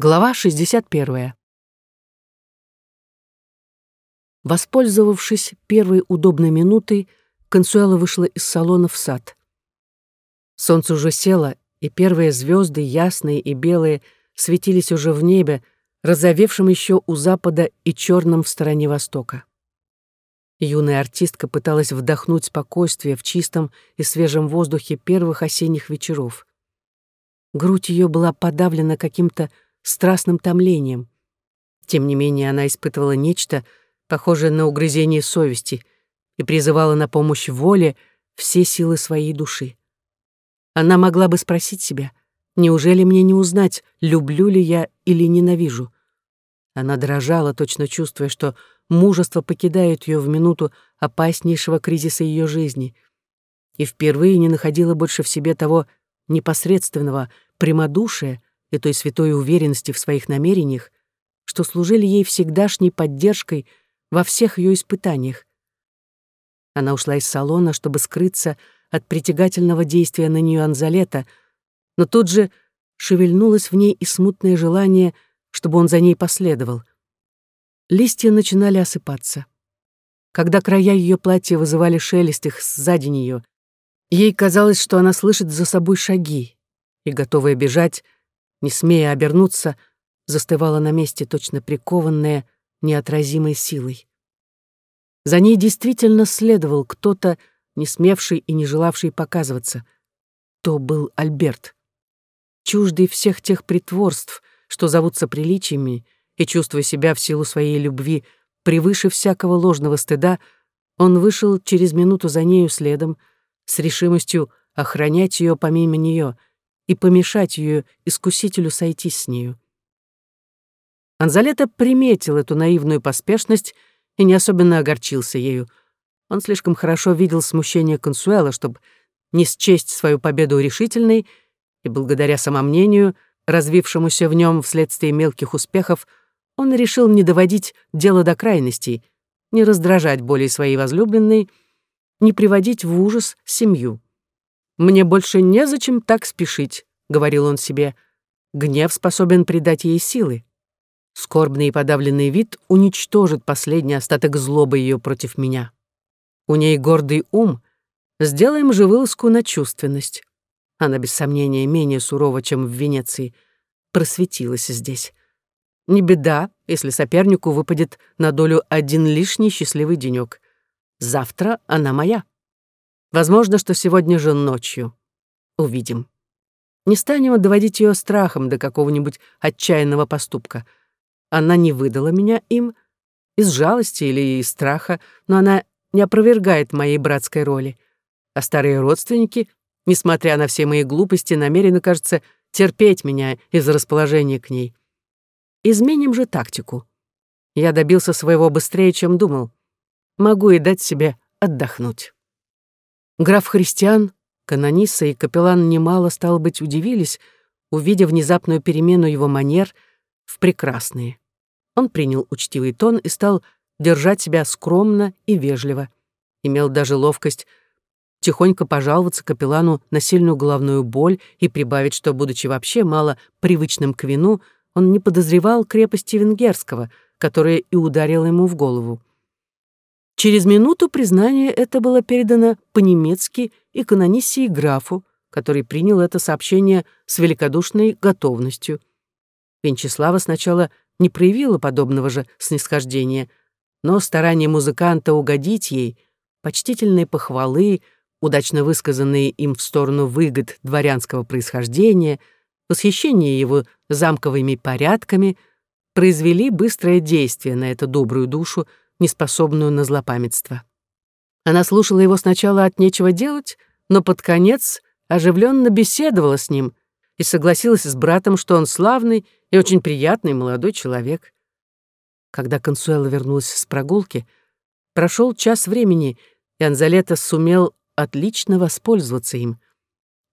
Глава 61. Воспользовавшись первой удобной минутой, Консуэла вышла из салона в сад. Солнце уже село, и первые звезды, ясные и белые, светились уже в небе, разовевшем еще у запада и черном в стороне востока. Юная артистка пыталась вдохнуть спокойствие в чистом и свежем воздухе первых осенних вечеров. Грудь ее была подавлена каким-то страстным томлением. Тем не менее, она испытывала нечто, похожее на угрызение совести, и призывала на помощь воле все силы своей души. Она могла бы спросить себя, неужели мне не узнать, люблю ли я или ненавижу? Она дрожала, точно чувствуя, что мужество покидает ее в минуту опаснейшего кризиса ее жизни, и впервые не находила больше в себе того непосредственного прямодушия, и той святой уверенности в своих намерениях, что служили ей всегдашней поддержкой во всех ее испытаниях. Она ушла из салона, чтобы скрыться от притягательного действия на нее Анзалета, но тут же шевельнулось в ней и смутное желание, чтобы он за ней последовал. Листья начинали осыпаться. Когда края ее платья вызывали шелест их сзади нее, ей казалось, что она слышит за собой шаги, и, готовая бежать, не смея обернуться, застывала на месте, точно прикованная неотразимой силой. За ней действительно следовал кто-то, не смевший и не желавший показываться. То был Альберт. Чуждый всех тех притворств, что зовутся приличиями, и чувствуя себя в силу своей любви превыше всякого ложного стыда, он вышел через минуту за нею следом, с решимостью охранять ее помимо нее — и помешать ее искусителю сойтись с нею. Анзалета приметил эту наивную поспешность и не особенно огорчился ею. Он слишком хорошо видел смущение Консуэла, чтобы не счесть свою победу решительной, и благодаря самомнению, развившемуся в нем вследствие мелких успехов, он решил не доводить дело до крайностей, не раздражать более своей возлюбленной, не приводить в ужас семью. «Мне больше незачем так спешить», — говорил он себе. «Гнев способен придать ей силы. Скорбный и подавленный вид уничтожит последний остаток злобы ее против меня. У ней гордый ум. Сделаем же вылазку на чувственность. Она, без сомнения, менее сурова, чем в Венеции. Просветилась здесь. Не беда, если сопернику выпадет на долю один лишний счастливый денек. Завтра она моя. Возможно, что сегодня же ночью. Увидим. Не станем доводить ее страхом до какого-нибудь отчаянного поступка. Она не выдала меня им из жалости или из страха, но она не опровергает моей братской роли. А старые родственники, несмотря на все мои глупости, намерены, кажется, терпеть меня из расположения к ней. Изменим же тактику. Я добился своего быстрее, чем думал. Могу и дать себе отдохнуть. Граф Христиан, канониса и капеллан немало, стало быть, удивились, увидев внезапную перемену его манер в прекрасные. Он принял учтивый тон и стал держать себя скромно и вежливо. Имел даже ловкость тихонько пожаловаться капеллану на сильную головную боль и прибавить, что, будучи вообще мало привычным к вину, он не подозревал крепости венгерского, которая и ударила ему в голову. Через минуту признание это было передано по-немецки и канониссии графу, который принял это сообщение с великодушной готовностью. Венчеслава сначала не проявила подобного же снисхождения, но старание музыканта угодить ей, почтительные похвалы, удачно высказанные им в сторону выгод дворянского происхождения, восхищение его замковыми порядками произвели быстрое действие на эту добрую душу, неспособную на злопамятство. Она слушала его сначала от нечего делать, но под конец оживленно беседовала с ним и согласилась с братом, что он славный и очень приятный молодой человек. Когда Консуэла вернулась с прогулки, прошел час времени, и Анзалета сумел отлично воспользоваться им.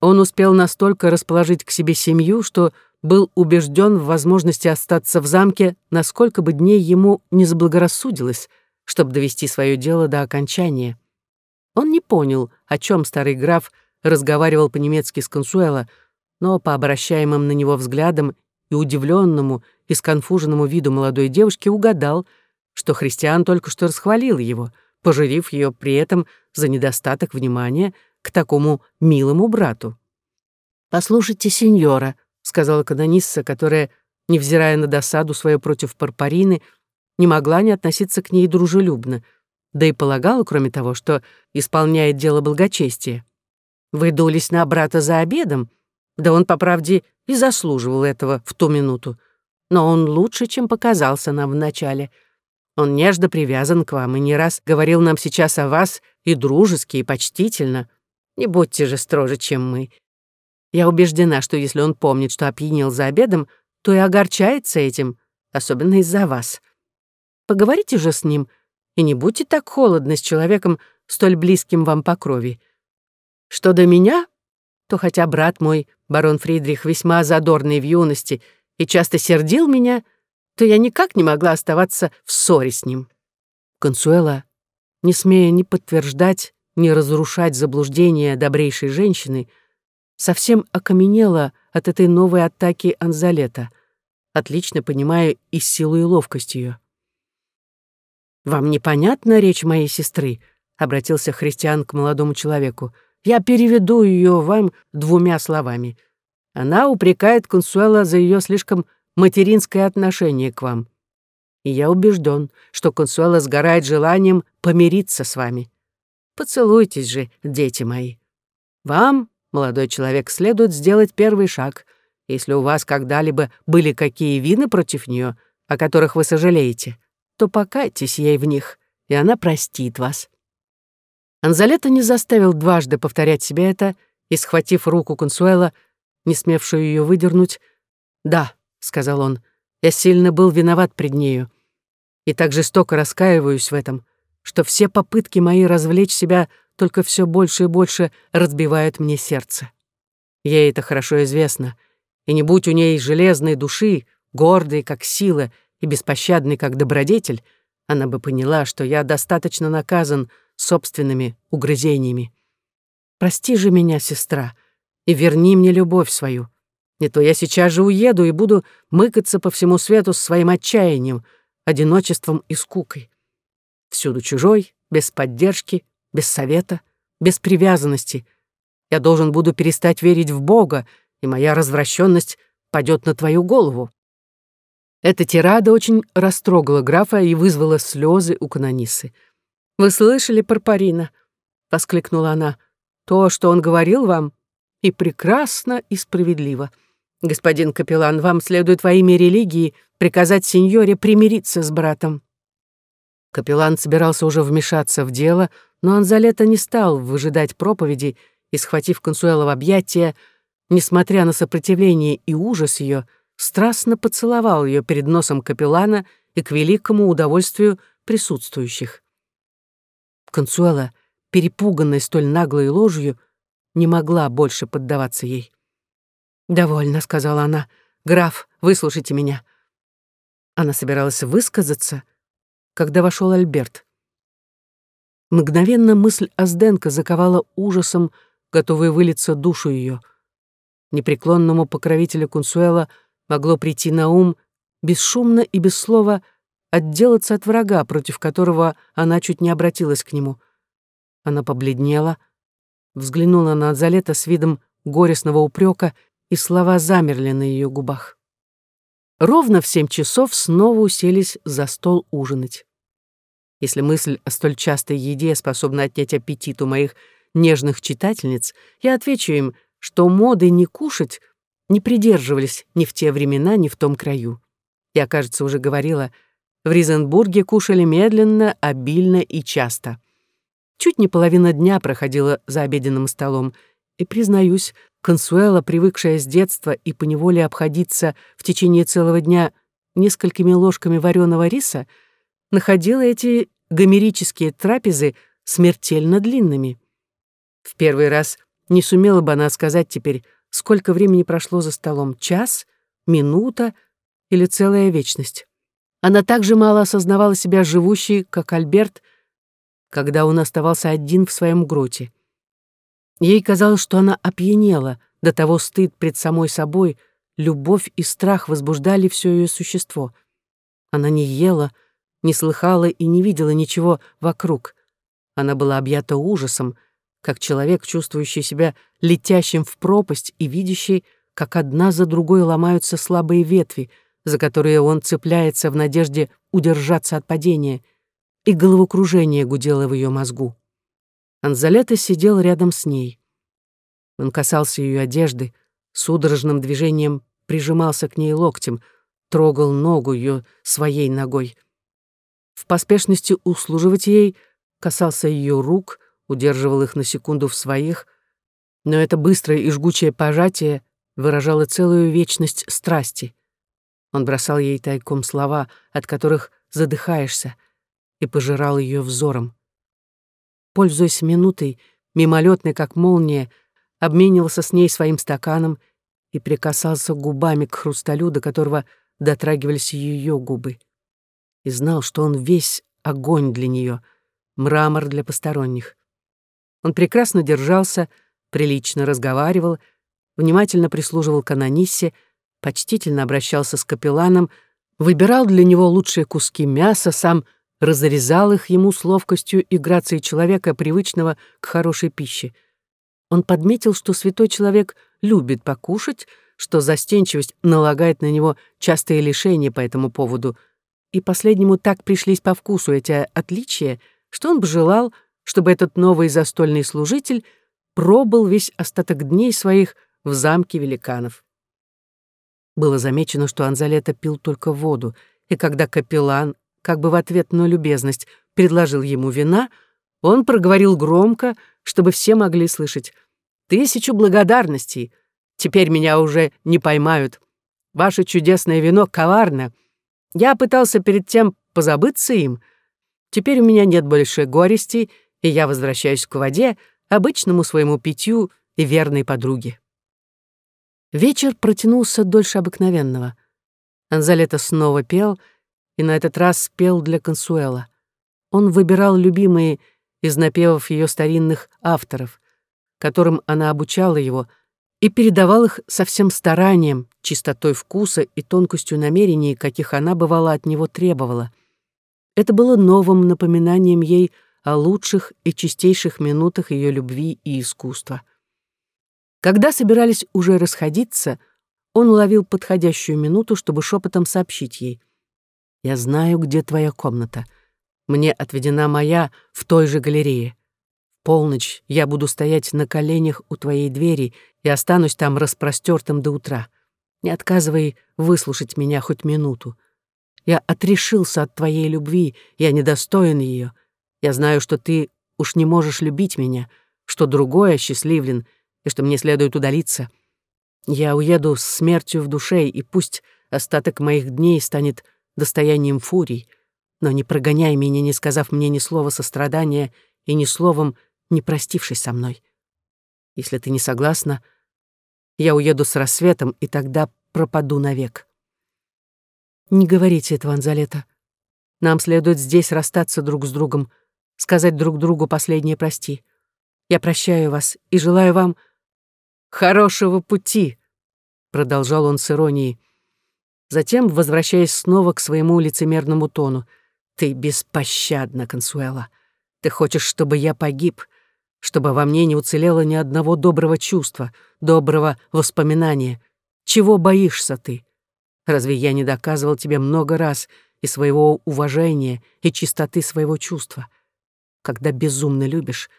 Он успел настолько расположить к себе семью, что был убежден в возможности остаться в замке, насколько бы дней ему не заблагорассудилось, чтобы довести свое дело до окончания. Он не понял, о чем старый граф разговаривал по-немецки с Консуэло, но по обращаемым на него взглядам и удивленному и сконфуженному виду молодой девушки угадал, что христиан только что расхвалил его, пожурив ее при этом за недостаток внимания к такому милому брату. «Послушайте, сеньора», — сказала канонисса, которая, невзирая на досаду свою против Парпарины, не могла не относиться к ней дружелюбно, да и полагала, кроме того, что исполняет дело благочестия. «Вы дулись на брата за обедом? Да он, по правде, и заслуживал этого в ту минуту. Но он лучше, чем показался нам вначале. Он нежно привязан к вам и не раз говорил нам сейчас о вас и дружески, и почтительно. Не будьте же строже, чем мы. Я убеждена, что если он помнит, что опьянел за обедом, то и огорчается этим, особенно из-за вас. Поговорите же с ним, и не будьте так холодны с человеком, столь близким вам по крови. Что до меня, то хотя брат мой, барон Фридрих, весьма задорный в юности и часто сердил меня, то я никак не могла оставаться в ссоре с ним. Консуэла, не смея ни подтверждать, ни разрушать заблуждения добрейшей женщины, совсем окаменела от этой новой атаки Анзалета, отлично понимая и силу и ловкость ее. «Вам непонятна речь моей сестры?» — обратился христиан к молодому человеку. «Я переведу ее вам двумя словами. Она упрекает Консуэла за ее слишком материнское отношение к вам. И я убежден, что Консуэла сгорает желанием помириться с вами. Поцелуйтесь же, дети мои. Вам, молодой человек, следует сделать первый шаг, если у вас когда-либо были какие вины против нее, о которых вы сожалеете то покайтесь ей в них, и она простит вас». Анзалета не заставил дважды повторять себе это и, схватив руку Консуэла, не смевшую ее выдернуть, «Да», — сказал он, — «я сильно был виноват пред нею, и так жестоко раскаиваюсь в этом, что все попытки мои развлечь себя только все больше и больше разбивают мне сердце. Ей это хорошо известно, и не будь у ней железной души, гордой, как сила, и беспощадный как добродетель, она бы поняла, что я достаточно наказан собственными угрызениями. Прости же меня, сестра, и верни мне любовь свою. Не то я сейчас же уеду и буду мыкаться по всему свету с своим отчаянием, одиночеством и скукой. Всюду чужой, без поддержки, без совета, без привязанности. Я должен буду перестать верить в Бога, и моя развращенность падет на твою голову. Эта тирада очень растрогала графа и вызвала слезы у канонисы. «Вы слышали, Парпарина?» — воскликнула она. «То, что он говорил вам, и прекрасно, и справедливо. Господин капеллан, вам следует во имя религии приказать сеньоре примириться с братом». Капеллан собирался уже вмешаться в дело, но Анзалета не стал выжидать проповеди и, схватив Консуэла в объятия, несмотря на сопротивление и ужас ее, страстно поцеловал ее перед носом капеллана и к великому удовольствию присутствующих. Консуэла, перепуганная столь наглой ложью, не могла больше поддаваться ей. «Довольно», — сказала она. «Граф, выслушайте меня». Она собиралась высказаться, когда вошел Альберт. Мгновенно мысль Азденко заковала ужасом, готовая вылиться душу ее. Непреклонному покровителю Консуэла — могло прийти на ум бесшумно и без слова отделаться от врага, против которого она чуть не обратилась к нему. Она побледнела, взглянула на Азалета с видом горестного упрека, и слова замерли на ее губах. Ровно в семь часов снова уселись за стол ужинать. Если мысль о столь частой еде способна отнять аппетит у моих нежных читательниц, я отвечу им, что моды не кушать не придерживались ни в те времена, ни в том краю. Я, кажется, уже говорила, в Ризенбурге кушали медленно, обильно и часто. Чуть не половина дня проходила за обеденным столом, и, признаюсь, Консуэла, привыкшая с детства и поневоле обходиться в течение целого дня несколькими ложками вареного риса, находила эти гомерические трапезы смертельно длинными. В первый раз не сумела бы она сказать теперь, Сколько времени прошло за столом? Час? Минута? Или целая вечность? Она так же мало осознавала себя живущей, как Альберт, когда он оставался один в своем гроте. Ей казалось, что она опьянела, до того стыд пред самой собой, любовь и страх возбуждали все ее существо. Она не ела, не слыхала и не видела ничего вокруг. Она была объята ужасом, как человек, чувствующий себя летящим в пропасть и видящий, как одна за другой ломаются слабые ветви, за которые он цепляется в надежде удержаться от падения, и головокружение гудело в ее мозгу. Анзалета сидел рядом с ней. Он касался ее одежды, судорожным движением прижимался к ней локтем, трогал ногу ее своей ногой. В поспешности услуживать ей касался ее рук, удерживал их на секунду в своих, но это быстрое и жгучее пожатие выражало целую вечность страсти. Он бросал ей тайком слова, от которых задыхаешься, и пожирал ее взором. Пользуясь минутой, мимолетной, как молния, обменивался с ней своим стаканом и прикасался губами к хрусталю, до которого дотрагивались ее губы. И знал, что он весь огонь для нее, мрамор для посторонних. Он прекрасно держался, прилично разговаривал, внимательно прислуживал канониссе, почтительно обращался с капелланом, выбирал для него лучшие куски мяса, сам разрезал их ему с ловкостью и грацией человека, привычного к хорошей пище. Он подметил, что святой человек любит покушать, что застенчивость налагает на него частые лишения по этому поводу, и последнему так пришлись по вкусу эти отличия, что он бы желал, чтобы этот новый застольный служитель пробыл весь остаток дней своих в замке великанов. Было замечено, что Анзалета пил только воду, и когда капеллан, как бы в ответ на любезность, предложил ему вина, он проговорил громко, чтобы все могли слышать. «Тысячу благодарностей! Теперь меня уже не поймают. Ваше чудесное вино коварно. Я пытался перед тем позабыться им. Теперь у меня нет больше горести, и я возвращаюсь к воде, обычному своему питью и верной подруге. Вечер протянулся дольше обыкновенного. Анзалета снова пел, и на этот раз пел для Консуэла. Он выбирал любимые из напевов ее старинных авторов, которым она обучала его, и передавал их со всем старанием, чистотой вкуса и тонкостью намерений, каких она, бывала, от него требовала. Это было новым напоминанием ей о лучших и чистейших минутах ее любви и искусства. Когда собирались уже расходиться, он уловил подходящую минуту, чтобы шепотом сообщить ей. «Я знаю, где твоя комната. Мне отведена моя в той же галерее. В полночь я буду стоять на коленях у твоей двери и останусь там распростертым до утра. Не отказывай выслушать меня хоть минуту. Я отрешился от твоей любви, я недостоин ее. Я знаю, что ты уж не можешь любить меня, что другой осчастливлен, и что мне следует удалиться. Я уеду с смертью в душе, и пусть остаток моих дней станет достоянием фурий, но не прогоняй меня, не сказав мне ни слова сострадания и ни словом не простившись со мной. Если ты не согласна, я уеду с рассветом, и тогда пропаду навек. Не говорите этого, Анзалета. Нам следует здесь расстаться друг с другом, сказать друг другу последнее «прости». Я прощаю вас и желаю вам хорошего пути», — продолжал он с иронией. Затем, возвращаясь снова к своему лицемерному тону, «Ты беспощадна, Консуэла. Ты хочешь, чтобы я погиб, чтобы во мне не уцелело ни одного доброго чувства, доброго воспоминания. Чего боишься ты? Разве я не доказывал тебе много раз и своего уважения, и чистоты своего чувства? Когда безумно любишь,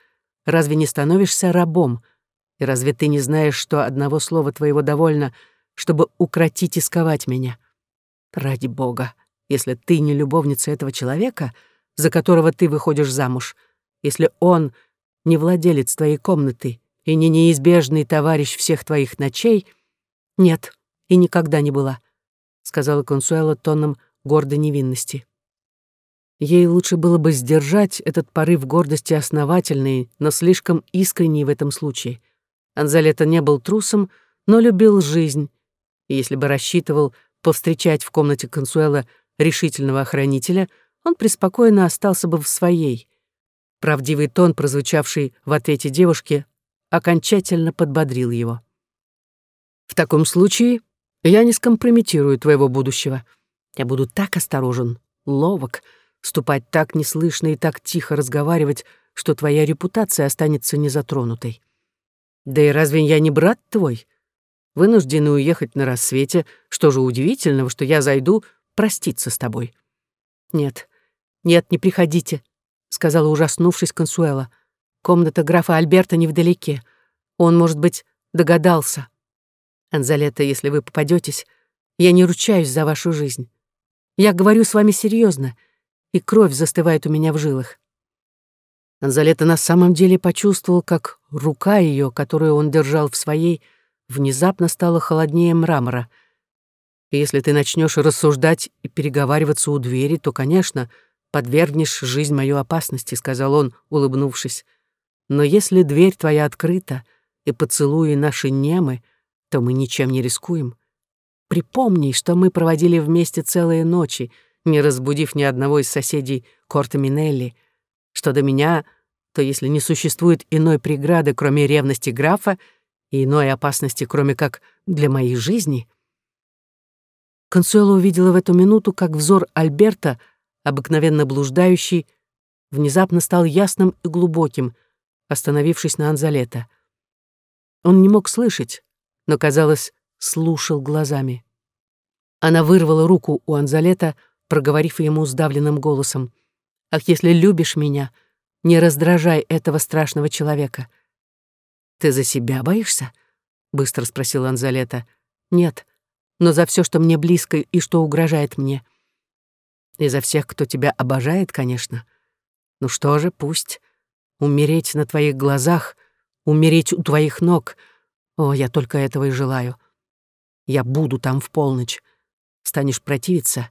разве не становишься рабом, и разве ты не знаешь, что одного слова твоего довольно, чтобы укротить и сковать меня? Ради Бога, если ты не любовница этого человека, за которого ты выходишь замуж, если он не владелец твоей комнаты и не неизбежный товарищ всех твоих ночей, нет, и никогда не была, сказала Консуэла тоном гордой невинности. Ей лучше было бы сдержать этот порыв гордости основательный, но слишком искренний в этом случае — Анзалета не был трусом, но любил жизнь, и если бы рассчитывал повстречать в комнате Консуэла решительного охранителя, он преспокойно остался бы в своей. Правдивый тон, прозвучавший в ответе девушки, окончательно подбодрил его. «В таком случае Я не скомпрометирую твоего будущего. Я буду так осторожен, ловок, ступать так неслышно и так тихо разговаривать, что твоя репутация останется незатронутой. Да и разве я не брат твой? Вынуждены уехать на рассвете, что же удивительного, что я зайду проститься с тобой. Нет, нет, не приходите, сказала ужаснувшись Консуэла. Комната графа Альберта невдалеке. Он, может быть, догадался. Анзалета, если вы попадетесь, я не ручаюсь за вашу жизнь. Я говорю с вами серьезно, и кровь застывает у меня в жилах. Анзалета на самом деле почувствовал, как рука ее, которую он держал в своей, внезапно стала холоднее мрамора. Если ты начнешь рассуждать и переговариваться у двери, то, конечно, подвергнешь жизнь мою опасности, сказал он, улыбнувшись. Но если дверь твоя открыта и поцелуи наши немы, то мы ничем не рискуем. Припомни, что мы проводили вместе целые ночи, не разбудив ни одного из соседей Корта Минелли — что до меня, то если не существует иной преграды, кроме ревности графа, и иной опасности, кроме как для моей жизни. Консуэла увидела в эту минуту, как взор Альберта, обыкновенно блуждающий, внезапно стал ясным и глубоким, остановившись на Анзалета. Он не мог слышать, но, казалось, слушал глазами. Она вырвала руку у Анзалета, проговорив ему сдавленным голосом — Ах, если любишь меня, не раздражай этого страшного человека. Ты за себя боишься? Быстро спросил Анзалета. Нет, но за все, что мне близко и что угрожает мне. И за всех, кто тебя обожает, конечно. Ну что же, пусть. Умереть на твоих глазах, умереть у твоих ног. О, я только этого и желаю. Я буду там в полночь. Станешь противиться,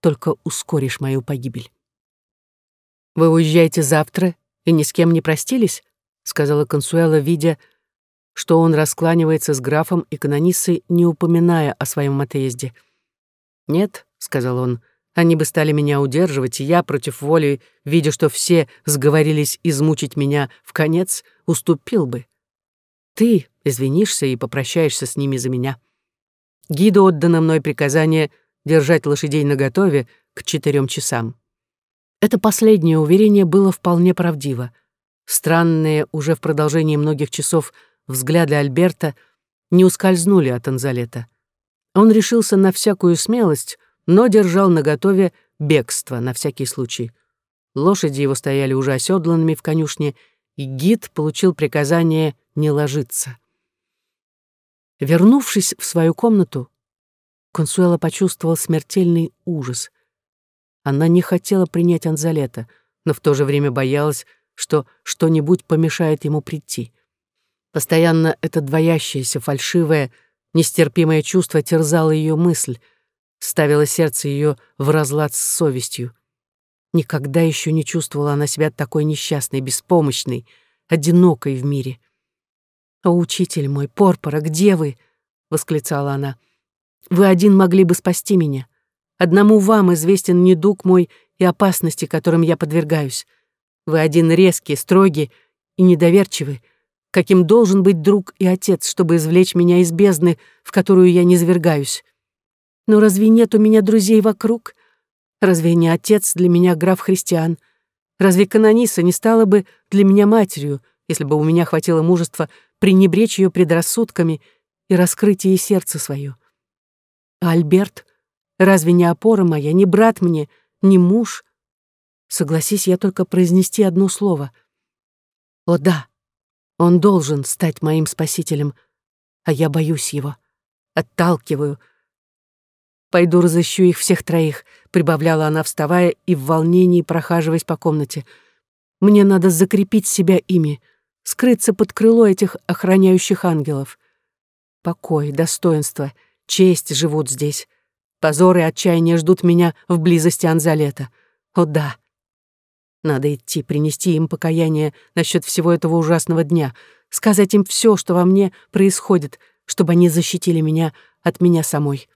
только ускоришь мою погибель. «Вы уезжаете завтра и ни с кем не простились?» — сказала Консуэла, видя, что он раскланивается с графом и канониссой, не упоминая о своем отъезде. «Нет», — сказал он, — «они бы стали меня удерживать, и я, против воли, видя, что все сговорились измучить меня в конец, уступил бы. Ты извинишься и попрощаешься с ними за меня. Гиду отдано мной приказание держать лошадей наготове к четырем часам. Это последнее уверение было вполне правдиво. Странные уже в продолжении многих часов взгляды Альберта не ускользнули от Анзалета. Он решился на всякую смелость, но держал наготове бегство на всякий случай. Лошади его стояли уже оседланными в конюшне, и гид получил приказание не ложиться. Вернувшись в свою комнату, Консуэла почувствовал смертельный ужас. Она не хотела принять Анзалета, но в то же время боялась, что что-нибудь помешает ему прийти. Постоянно это двоящееся, фальшивое, нестерпимое чувство терзало ее мысль, ставило сердце ее в разлад с совестью. Никогда еще не чувствовала она себя такой несчастной, беспомощной, одинокой в мире. «О, учитель мой, Порпора, где вы?» — восклицала она. «Вы один могли бы спасти меня. Одному вам известен недуг мой и опасности, которым я подвергаюсь. Вы один резкий, строгий и недоверчивый, каким должен быть друг и отец, чтобы извлечь меня из бездны, в которую я не свергаюсь. Но разве нет у меня друзей вокруг? Разве не отец для меня граф христиан? Разве канониса не стала бы для меня матерью, если бы у меня хватило мужества пренебречь ее предрассудками и раскрыть ей сердце свое? А Альберт — Разве не опора моя, не брат мне, не муж? Согласись я только произнести одно слово. О да, он должен стать моим спасителем, а я боюсь его, отталкиваю. Пойду разыщу их всех троих, прибавляла она, вставая и в волнении прохаживаясь по комнате. Мне надо закрепить себя ими, скрыться под крыло этих охраняющих ангелов. Покой, достоинство, честь живут здесь. Позор и отчаяние ждут меня в близости Анзалета. О да. Надо идти, принести им покаяние насчет всего этого ужасного дня, сказать им все, что во мне происходит, чтобы они защитили меня от меня самой.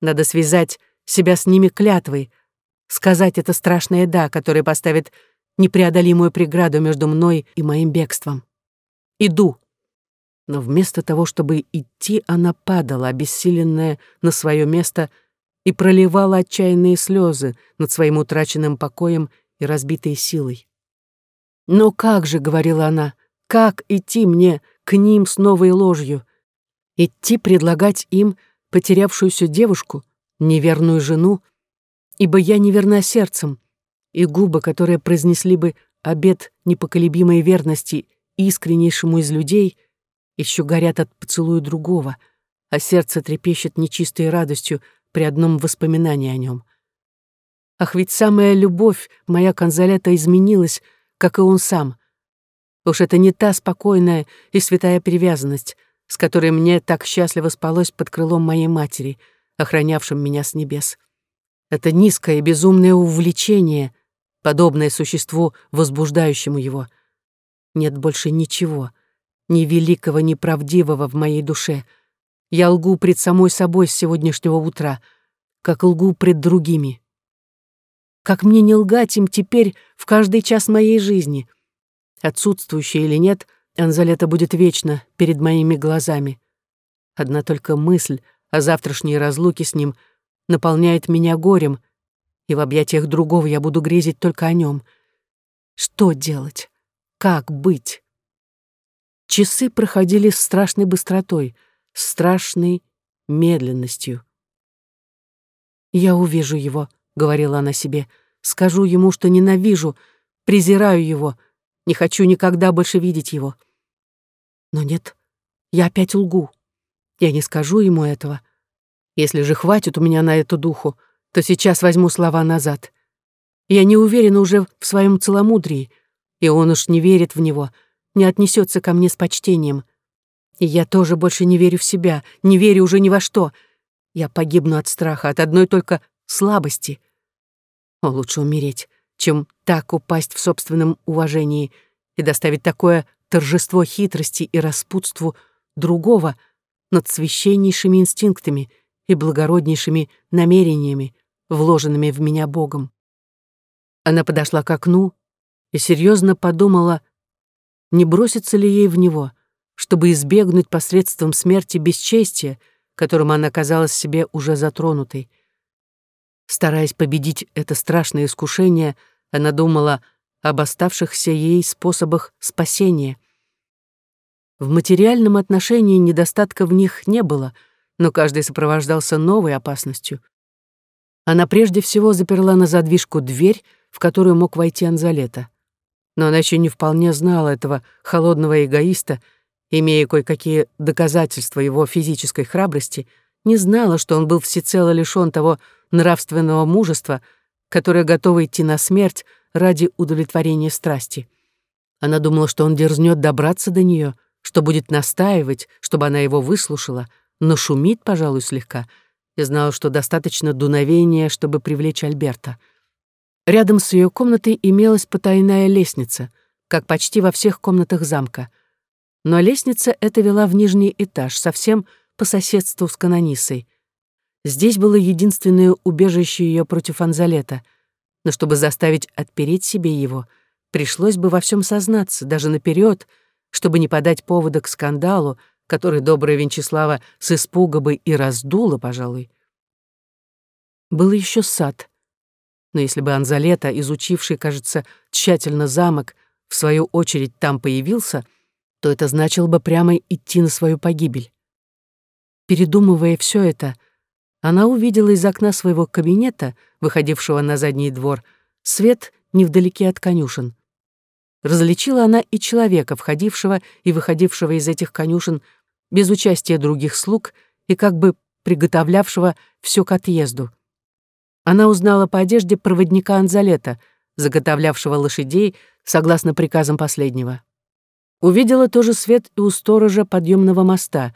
Надо связать себя с ними клятвой, сказать это страшное «да», которое поставит непреодолимую преграду между мной и моим бегством. Иду. Но вместо того, чтобы идти, она падала, обессиленная на свое место, и проливала отчаянные слезы над своим утраченным покоем и разбитой силой. «Но как же», — говорила она, — «как идти мне к ним с новой ложью? Идти предлагать им потерявшуюся девушку, неверную жену, ибо я неверна сердцем, и губы, которые произнесли бы обет непоколебимой верности искреннейшему из людей, еще горят от поцелуя другого, а сердце трепещет нечистой радостью при одном воспоминании о нем. Ах, ведь самая любовь моя Конзалета изменилась, как и он сам. Уж это не та спокойная и святая привязанность, с которой мне так счастливо спалось под крылом моей матери, охранявшим меня с небес. Это низкое безумное увлечение, подобное существу, возбуждающему его. Нет больше ничего, ни великого, ни правдивого в моей душе. Я лгу пред самой собой с сегодняшнего утра, как лгу пред другими. Как мне не лгать им теперь в каждый час моей жизни? Отсутствующая или нет, Анзалета будет вечно перед моими глазами. Одна только мысль о завтрашней разлуке с ним наполняет меня горем, и в объятиях другого я буду грезить только о нем. Что делать? Как быть? Часы проходили с страшной быстротой, страшной медленностью. «Я увижу его», — говорила она себе, — «скажу ему, что ненавижу, презираю его, не хочу никогда больше видеть его». Но нет, я опять лгу. Я не скажу ему этого. Если же хватит у меня на эту духу, то сейчас возьму слова назад. Я не уверена уже в своем целомудрии, и он уж не верит в него, не отнесется ко мне с почтением. И я тоже больше не верю в себя, не верю уже ни во что. Я погибну от страха, от одной только слабости. О, лучше умереть, чем так упасть в собственном уважении и доставить такое торжество хитрости и распутству другого над священнейшими инстинктами и благороднейшими намерениями, вложенными в меня Богом. Она подошла к окну и серьезно подумала, не бросится ли ей в него, чтобы избегнуть посредством смерти бесчестия, которым она казалась себе уже затронутой. Стараясь победить это страшное искушение, она думала об оставшихся ей способах спасения. В материальном отношении недостатка в них не было, но каждый сопровождался новой опасностью. Она прежде всего заперла на задвижку дверь, в которую мог войти Анзалета. Но она еще не вполне знала этого холодного эгоиста, имея кое-какие доказательства его физической храбрости, не знала, что он был всецело лишён того нравственного мужества, которое готово идти на смерть ради удовлетворения страсти. Она думала, что он дерзнет добраться до нее, что будет настаивать, чтобы она его выслушала, но шумит, пожалуй, слегка, и знала, что достаточно дуновения, чтобы привлечь Альберта. Рядом с ее комнатой имелась потайная лестница, как почти во всех комнатах замка. Но лестница эта вела в нижний этаж, совсем по соседству с канонисой. Здесь было единственное убежище ее против Анзалета — но чтобы заставить отпереть себе его, пришлось бы во всем сознаться, даже наперед, чтобы не подать повода к скандалу, который добрая Венчеслава с испуга бы и раздула, пожалуй. Был еще сад. Но если бы Анзалета, изучивший, кажется, тщательно замок, в свою очередь там появился, то это значило бы прямо идти на свою погибель. Передумывая все это, она увидела из окна своего кабинета, выходившего на задний двор, свет невдалеке от конюшен. Различила она и человека, входившего и выходившего из этих конюшен без участия других слуг и как бы приготовлявшего все к отъезду. Она узнала по одежде проводника Анзалета, заготовлявшего лошадей согласно приказам последнего. Увидела тоже свет и у сторожа подъемного моста,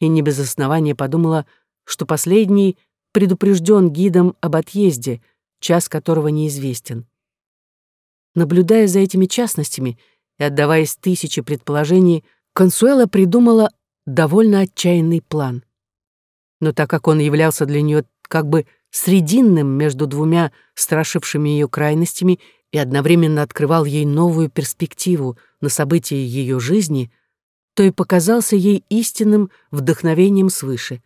и не без основания подумала, что последний предупрежден гидом об отъезде, час которого неизвестен. Наблюдая за этими частностями и отдаваясь тысяче предположений, Консуэла придумала довольно отчаянный план. Но так как он являлся для нее как бы срединным между двумя страшившими ее крайностями и одновременно открывал ей новую перспективу на события ее жизни, то и показался ей истинным вдохновением свыше.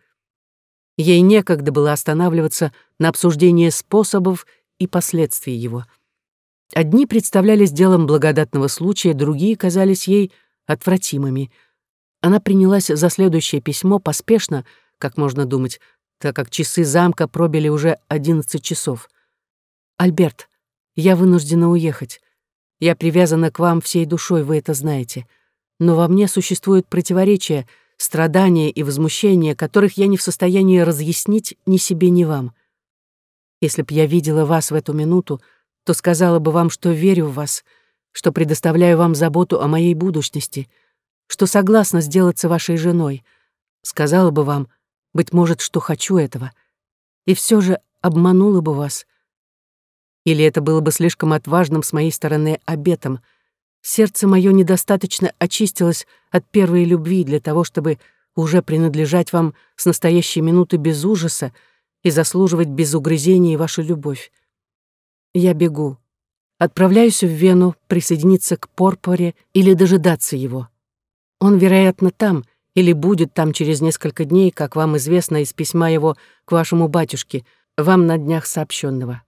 Ей некогда было останавливаться на обсуждении способов и последствий его. Одни представлялись делом благодатного случая, другие казались ей отвратимыми. Она принялась за следующее письмо поспешно, как можно думать, так как часы замка пробили уже одиннадцать часов. «Альберт, я вынуждена уехать. Я привязана к вам всей душой, вы это знаете. Но во мне существуют противоречия, страдания и возмущения, которых я не в состоянии разъяснить ни себе, ни вам. Если б я видела вас в эту минуту, то сказала бы вам, что верю в вас, что предоставляю вам заботу о моей будущности, что согласна сделаться вашей женой. Сказала бы вам, быть может, что хочу этого. И все же обманула бы вас. Или это было бы слишком отважным с моей стороны обетом. Сердце мое недостаточно очистилось от первой любви для того, чтобы уже принадлежать вам с настоящей минуты без ужаса и заслуживать без угрызений вашу любовь. Я бегу. Отправляюсь в Вену присоединиться к Порпоре или дожидаться его. Он, вероятно, там или будет там через несколько дней, как вам известно из письма его к вашему батюшке, вам на днях сообщенного.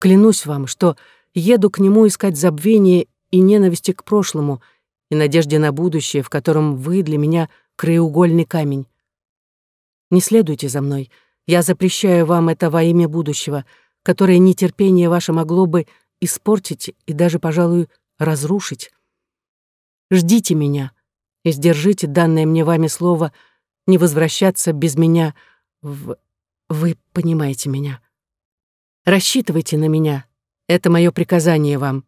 Клянусь вам, что еду к нему искать забвения и ненависти к прошлому и надежде на будущее, в котором вы для меня краеугольный камень. Не следуйте за мной. Я запрещаю вам это во имя будущего, которое нетерпение ваше могло бы испортить и даже, пожалуй, разрушить. Ждите меня и сдержите данное мне вами слово не возвращаться без меня в... Вы понимаете меня. Рассчитывайте на меня. Это мое приказание вам.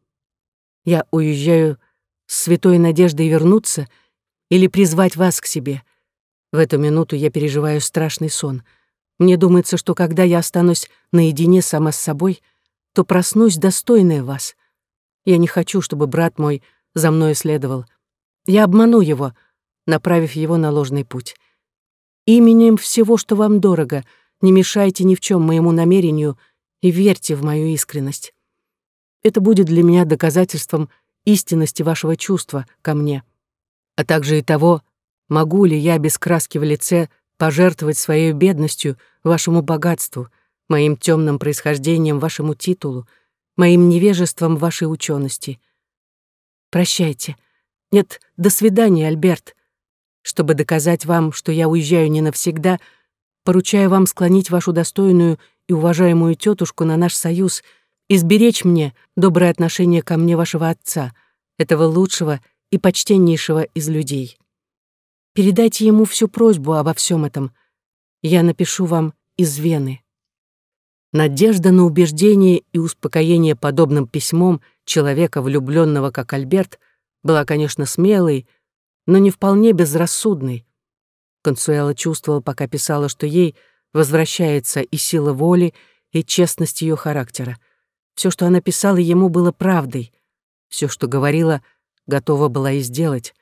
Я уезжаю с святой надеждой вернуться или призвать вас к себе. В эту минуту я переживаю страшный сон. Мне думается, что когда я останусь наедине сама с собой, то проснусь достойная вас. Я не хочу, чтобы брат мой за мной следовал. Я обману его, направив его на ложный путь. Именем всего, что вам дорого, не мешайте ни в чем моему намерению — и верьте в мою искренность. Это будет для меня доказательством истинности вашего чувства ко мне, а также и того, могу ли я без краски в лице пожертвовать своей бедностью вашему богатству, моим темным происхождением вашему титулу, моим невежеством вашей учености. Прощайте. Нет, до свидания, Альберт. Чтобы доказать вам, что я уезжаю не навсегда, поручаю вам склонить вашу достойную и уважаемую тетушку на наш союз и сберечь мне доброе отношение ко мне вашего отца, этого лучшего и почтеннейшего из людей. Передайте ему всю просьбу обо всем этом. Я напишу вам из Вены. Надежда на убеждение и успокоение подобным письмом человека, влюбленного как Альберт, была, конечно, смелой, но не вполне безрассудной. Консуэла чувствовала, пока писала, что ей — возвращается и сила воли, и честность ее характера. Все, что она писала ему, было правдой. Все, что говорила, готова была и сделать.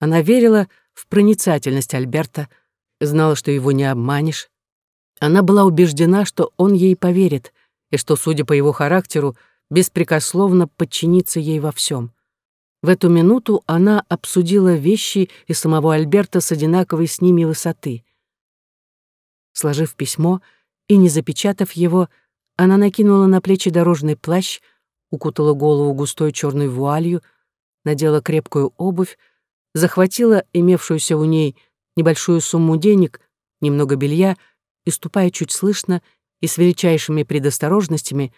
Она верила в проницательность Альберта, знала, что его не обманешь. Она была убеждена, что он ей поверит, и что, судя по его характеру, беспрекословно подчинится ей во всем. В эту минуту она обсудила вещи и самого Альберта с одинаковой с ними высоты. Сложив письмо и не запечатав его, она накинула на плечи дорожный плащ, укутала голову густой черной вуалью, надела крепкую обувь, захватила имевшуюся у ней небольшую сумму денег, немного белья и, ступая чуть слышно и с величайшими предосторожностями,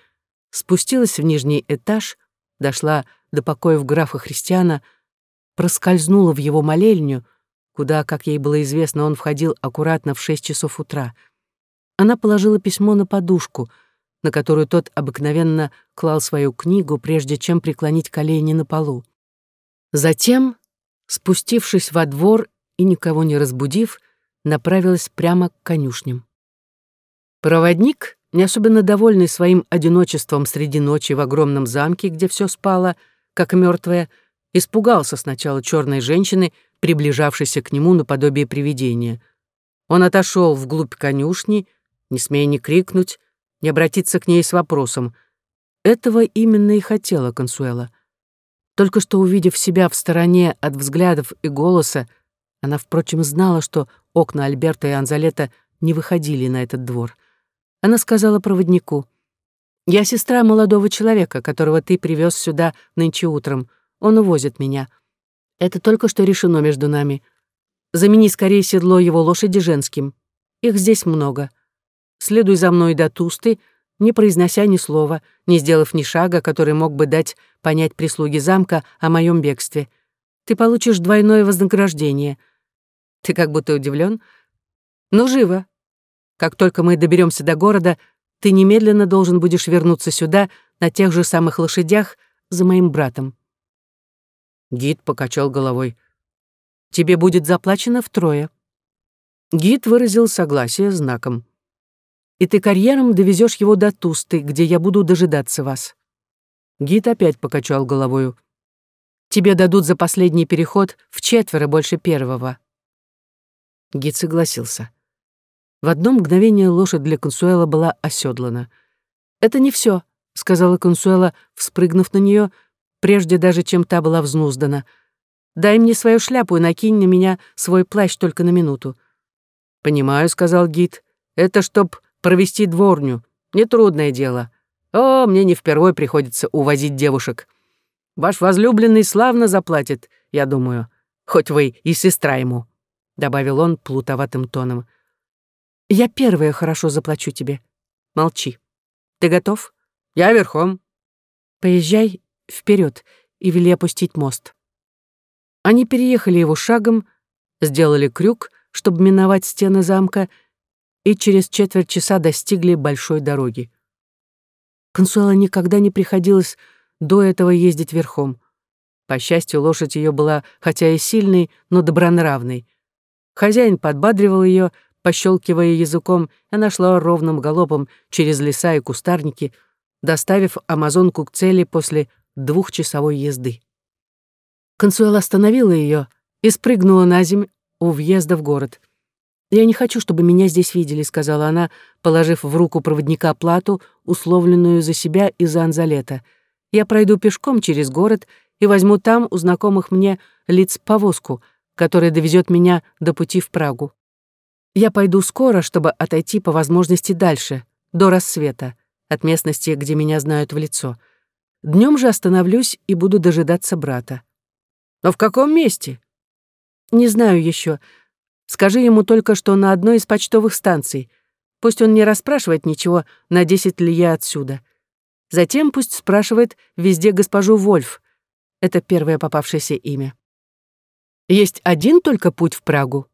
спустилась в нижний этаж, дошла до покоев графа Христиана, проскользнула в его молельню, куда, как ей было известно, он входил аккуратно в шесть часов утра. Она положила письмо на подушку, на которую тот обыкновенно клал свою книгу, прежде чем преклонить колени на полу. Затем, спустившись во двор и никого не разбудив, направилась прямо к конюшням. Проводник, не особенно довольный своим одиночеством среди ночи в огромном замке, где все спало, как мертвое, испугался сначала черной женщины, приближавшейся к нему наподобие привидения. Он отошел вглубь конюшни, не смея ни крикнуть, не обратиться к ней с вопросом. Этого именно и хотела Консуэла. Только что увидев себя в стороне от взглядов и голоса, она, впрочем, знала, что окна Альберта и Анзалета не выходили на этот двор. Она сказала проводнику, «Я сестра молодого человека, которого ты привез сюда нынче утром. Он увозит меня. Это только что решено между нами. Замени скорее седло его лошади женским. Их здесь много. Следуй за мной до Тусты, не произнося ни слова, не сделав ни шага, который мог бы дать понять прислуге замка о моем бегстве. Ты получишь двойное вознаграждение. Ты как будто удивлен. Ну, живо. Как только мы доберемся до города, ты немедленно должен будешь вернуться сюда на тех же самых лошадях за моим братом. Гид покачал головой. Тебе будет заплачено втрое. Гид выразил согласие знаком. И ты карьером довезешь его до Тусты, где я буду дожидаться вас. Гид опять покачал головою. Тебе дадут за последний переход в четверо больше первого. Гид согласился. В одно мгновение лошадь для Консуэла была оседлана. «Это не все, сказала Консуэла, вспрыгнув на нее, прежде даже чем та была взнуздана. «Дай мне свою шляпу и накинь на меня свой плащ только на минуту». «Понимаю», — сказал гид. «Это чтоб провести дворню. Нетрудное дело. О, мне не впервой приходится увозить девушек. Ваш возлюбленный славно заплатит, я думаю, хоть вы и сестра ему», — добавил он плутоватым тоном. «Я первая хорошо заплачу тебе. Молчи. Ты готов? Я верхом. Поезжай вперед и вели опустить мост». Они переехали его шагом, сделали крюк, чтобы миновать стены замка, и через четверть часа достигли большой дороги. Консуэла никогда не приходилось до этого ездить верхом. По счастью, лошадь ее была хотя и сильной, но добронравной. Хозяин подбадривал ее, пощелкивая языком, и она шла ровным галопом через леса и кустарники, доставив амазонку к цели после двухчасовой езды. Консуэла остановила ее и спрыгнула на землю у въезда в город — «Я не хочу, чтобы меня здесь видели», — сказала она, положив в руку проводника плату, условленную за себя и за Анзалета. «Я пройду пешком через город и возьму там у знакомых мне лиц повозку, которая довезет меня до пути в Прагу. Я пойду скоро, чтобы отойти по возможности дальше, до рассвета, от местности, где меня знают в лицо. Днем же остановлюсь и буду дожидаться брата». «Но в каком месте?» «Не знаю еще. Скажи ему только, что на одной из почтовых станций. Пусть он не расспрашивает ничего, на десять ли я отсюда. Затем пусть спрашивает везде госпожу Вольф. Это первое попавшееся имя. Есть один только путь в Прагу?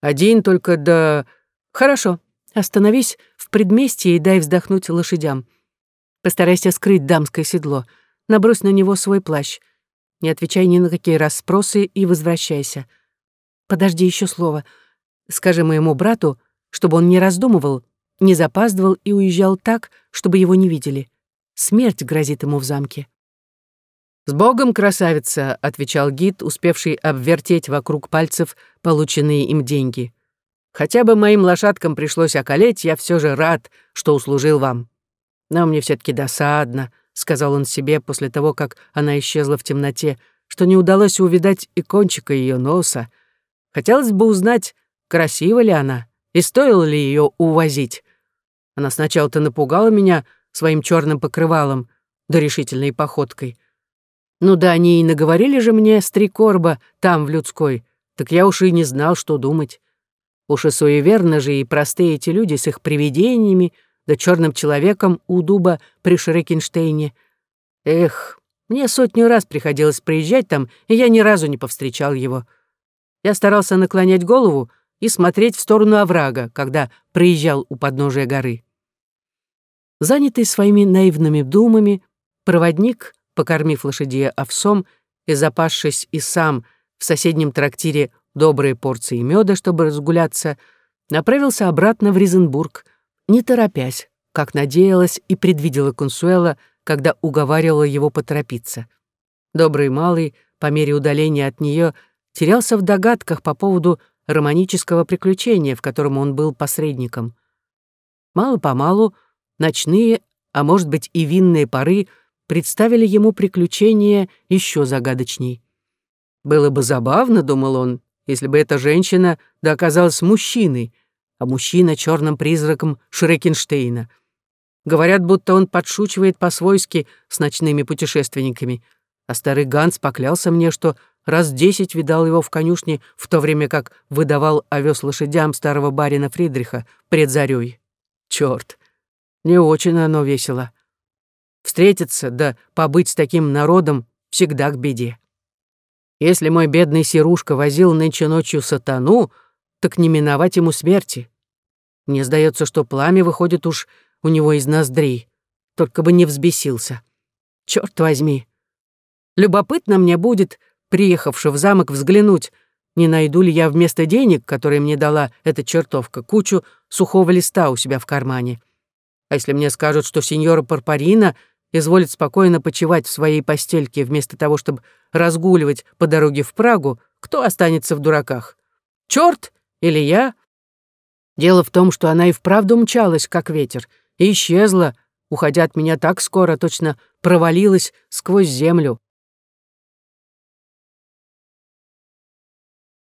Один только до... Хорошо. Остановись в предместье и дай вздохнуть лошадям. Постарайся скрыть дамское седло. Набрось на него свой плащ. Не отвечай ни на какие расспросы и возвращайся. Подожди еще слово. Скажи моему брату, чтобы он не раздумывал, не запаздывал и уезжал так, чтобы его не видели. Смерть грозит ему в замке. «С Богом, красавица!» — отвечал гид, успевший обвертеть вокруг пальцев полученные им деньги. «Хотя бы моим лошадкам пришлось околеть, я все же рад, что услужил вам. Но мне все таки досадно», — сказал он себе после того, как она исчезла в темноте, что не удалось увидать и кончика ее носа, Хотелось бы узнать, красива ли она и стоило ли ее увозить. Она сначала-то напугала меня своим черным покрывалом, да решительной походкой. Ну да, они и наговорили же мне с три корба там, в людской, так я уж и не знал, что думать. Уж и суеверно же и простые эти люди с их привидениями, да черным человеком у дуба при Шрекенштейне. Эх, мне сотню раз приходилось приезжать там, и я ни разу не повстречал его. Я старался наклонять голову и смотреть в сторону оврага, когда проезжал у подножия горы. Занятый своими наивными думами, проводник, покормив лошадей овсом и запасшись и сам в соседнем трактире добрые порции меда, чтобы разгуляться, направился обратно в Ризенбург, не торопясь, как надеялась и предвидела Консуэла, когда уговаривала его поторопиться. Добрый малый, по мере удаления от нее, терялся в догадках по поводу романического приключения, в котором он был посредником. Мало-помалу ночные, а может быть и винные поры представили ему приключения еще загадочней. «Было бы забавно, — думал он, — если бы эта женщина да оказалась мужчиной, а мужчина — черным призраком Шрекенштейна. Говорят, будто он подшучивает по-свойски с ночными путешественниками, а старый Ганс поклялся мне, что раз десять видал его в конюшне, в то время как выдавал овес лошадям старого барина Фридриха пред зарей. Черт, не очень оно весело. Встретиться да побыть с таким народом всегда к беде. Если мой бедный Серушка возил нынче ночью сатану, так не миновать ему смерти. Мне сдается, что пламя выходит уж у него из ноздрей, только бы не взбесился. Черт возьми. Любопытно мне будет, приехавши в замок, взглянуть, не найду ли я вместо денег, которые мне дала эта чертовка, кучу сухого листа у себя в кармане. А если мне скажут, что сеньора Парпарина изволит спокойно почивать в своей постельке вместо того, чтобы разгуливать по дороге в Прагу, кто останется в дураках? Черт или я? Дело в том, что она и вправду мчалась, как ветер, и исчезла, уходя от меня так скоро, точно провалилась сквозь землю.